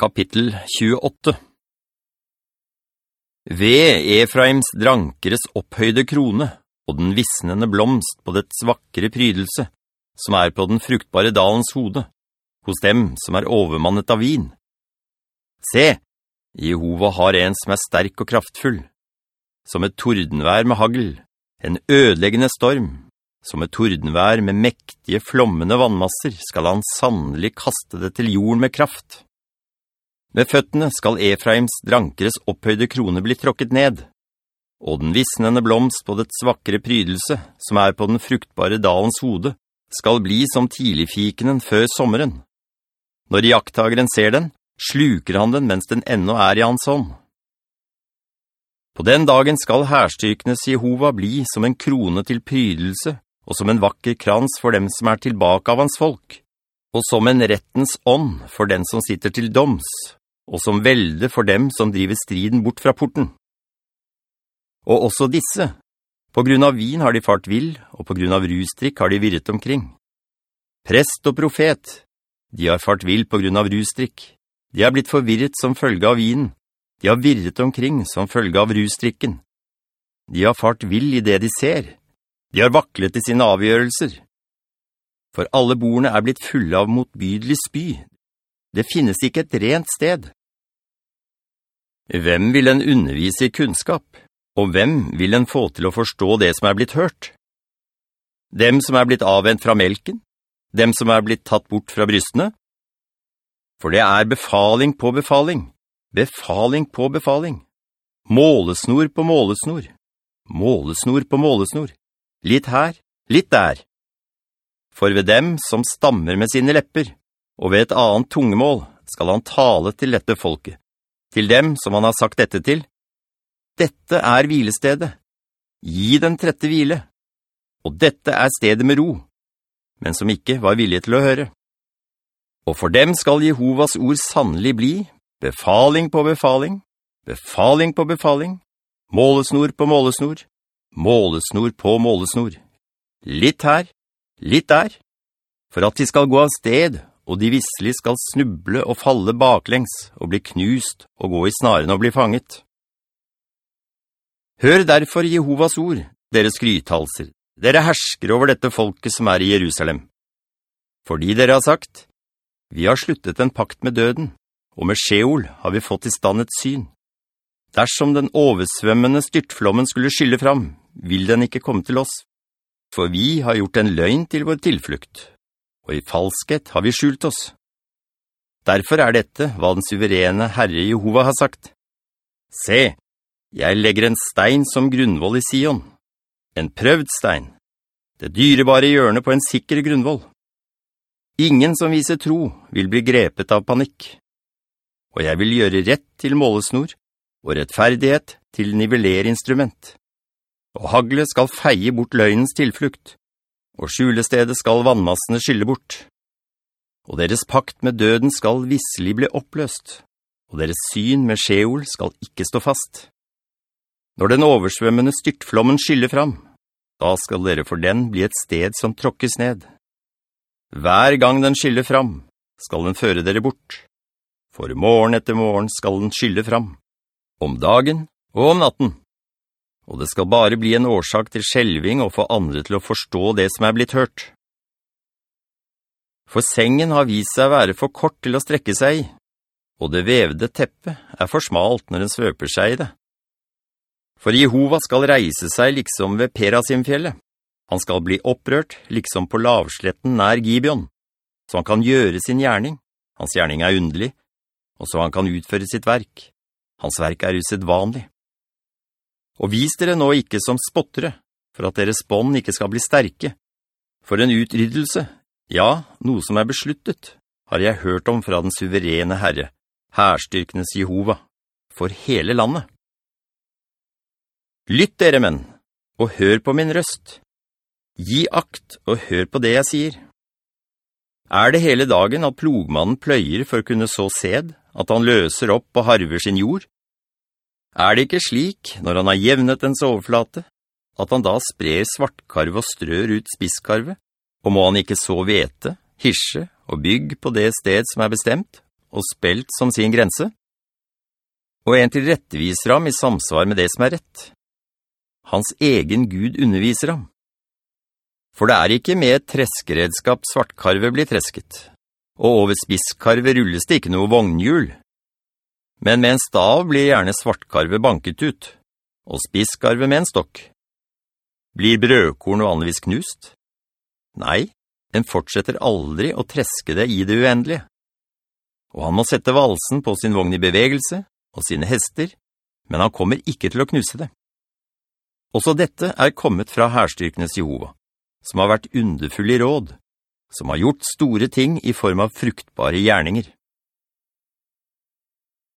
Kapittel 28 Ved Efraims drankeres opphøyde krone og den visnende blomst på dets vakre prydelse, som er på den fruktbare dalens hode, hos dem som er overmannet av vin. Se, Jehova har en som er sterk og kraftfull, som et tordenvær med hagl, en ødeleggende storm, som et tordenvær med mektige flommende vannmasser skal han sannelig kaste det til jorden med kraft. Med føttene skal Efraims drankeres opphøyde krone bli tråkket ned, og den visnende blomst på dets vakre prydelse, som er på den fruktbare dalens hode, skal bli som tidligfikenen før sommeren. Når jakttageren ser den, sluker han den mens den ennå er i hans hånd. På den dagen skal herstyrkenes Jehova bli som en krone til prydelse, og som en vakker krans for dem som er tilbake av hans folk, og som en rettens ånd for den som sitter til doms, og som velde for dem som driver striden bort fra porten. Og også disse, på grunn av vin har de fart vill, og på grunn av rustrikk har de virret omkring. Prest og profet, de har fart vill på grunn av rustrikk. De har blitt forvirret som følge av vinen. De har virret omkring som følge av rustrikken. De har fart vill i det de ser. De har vaklet i sine avgjørelser. For alle bordene er blitt fulle av motbydelig spy. Det finnes ikke et rent sted. Hvem vil en undervise i kunnskap, og hvem vil en få til å forstå det som er blitt hørt? Dem som er blitt avvendt fra melken? Dem som er blitt tatt bort fra brystene? For det er befaling på befaling, befaling på befaling, målesnor på målesnor, målesnor på målesnor, litt her, litt der. For ved dem som stammer med sine lepper, og ved et annet tungemål, skal han tale til dette folket til dem som han har sagt dette til. Dette er hvilestedet. Gi den trette hvile. Og dette er stedet med ro, men som ikke var villige til å høre. Og for dem skal Jehovas ord sannelig bli befaling på befaling, befaling på befaling, målesnor på målesnor, målesnor på målesnor. Litt her, litt der, for at de skal gå av sted og de visselig skal snuble og falle baklengs, og bli knust, og gå i snaren og bli fanget. Hør derfor Jehovas ord, dere skrythalser, dere hersker over dette folket som er i Jerusalem. Fordi dere har sagt, vi har sluttet en pakt med døden, og med Sheol har vi fått i stand et syn. Dersom den oversvømmende styrtflommen skulle skylle fram, vil den ikke komme til oss, for vi har gjort en løgn til vår tilflukt, og i falskhet har vi skjult oss. Derfor er dette hva den suverene Herre Jehova har sagt. Se, jeg legger en stein som grunnvoll i Sion, en prøvd stein, det dyrebare hjørnet på en sikker grunnvoll. Ingen som viser tro vil bli grepet av panikk. Og jeg vil gjøre rett til målesnor, og rettferdighet til nivellerinstrument. Og hagle skal feie bort løgnens tilflukt, og skjulestedet skal vannmassene skylle bort. Og deres pakt med døden skal visselig bli oppløst, og deres syn med skjeol skal ikke stå fast. Når den oversvømmende styrtflommen skyller fram, da skal dere for den bli et sted som tråkkes ned. Hver gang den skyller fram, skal den føre dere bort. For morgen etter morgen skal den skylle fram, om dagen og om natten og det skal bare bli en årsak til skjelving og få andre til å forstå det som er blitt hørt. For sengen har vist seg å være for kort til å strekke seg i, og det vevde teppet er for smalt når den svøper seg i det. For Jehova skal reise seg liksom ved Perasimfjellet. Han skal bli opprørt liksom på lavsletten nær Gibeon, så han kan gjøre sin gjerning. Hans gjerning er underlig, og så han kan utføre sitt verk. Hans verk er usedvanlig. Og vis dere nå ikke som spottere, for at deres bånd ikke skal bli sterke. For en utryddelse, ja, noe som er besluttet, har jeg hørt om fra den suverene Herre, herstyrkenes Jehova, for hele landet. Lytt dere, menn, og hør på min røst. Gi akt og hør på det jeg sier. Er det hele dagen at plogmannen pløyer for å kunne så sed, at han løser opp og harver sin jord? Er det ikke slik, når han har jevnet dens overflate, at han da sprer svartkarve og strør ut spisskarve? Og må han ikke så vete, hirse og bygg på det sted som er bestemt, og spelt som sin grense, og en til retteviser ham i samsvar med det som er rett. Hans egen Gud underviser ham. For det er ikke med et treskeredskap svartkarve blir tresket, og over spisskarve rulles det ikke noe vognhjul. Men med en stav blir gjerne svartkarve banket ut, og spisskarve med en stokk. Blir brødkorn vanligvis knust? Nei, en fortsetter aldri å treske det i det uendelige. Og han må sette valsen på sin vogn i bevegelse og sine hester, men han kommer ikke til å knuse det. Også dette er kommet fra herstyrkenes Jehova, som har vært underfull i råd, som har gjort store ting i form av fruktbare gjerninger.